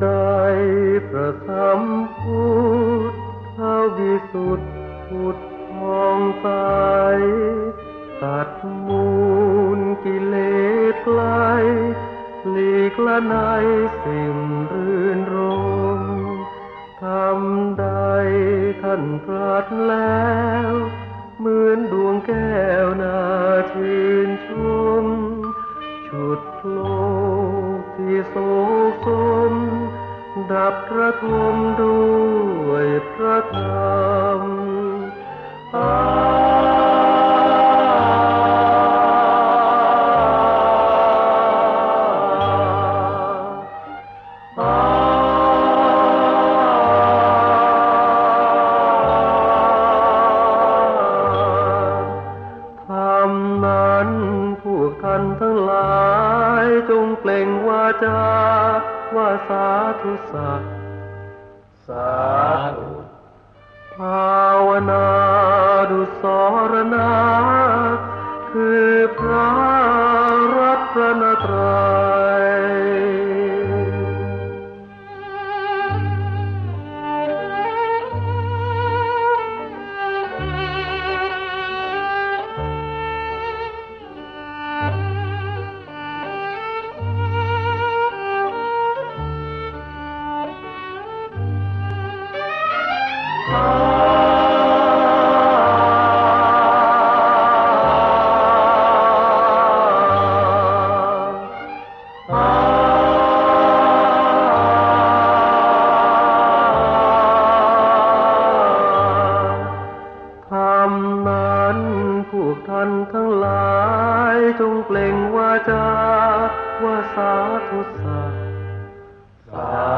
đời Phật thăm phú สุดผุดพองใสตัดมูลกิเลสไกลหลีกละในสิ่งรื่นรมทำใดท่านตราสแล้วเหมือนดวงแก้วนาชื่นชม ชุดโลกที่โศกสมดับกระทมด นั้น พวกท่านทั้งหลายจงเปล่งวาจาว่าสาธุสักสาธุภาวนาดุสรณาคือพระรัตน จงเปล่งวาจาว่าสาธุสักสา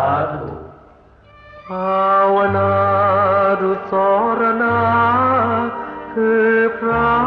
The proud.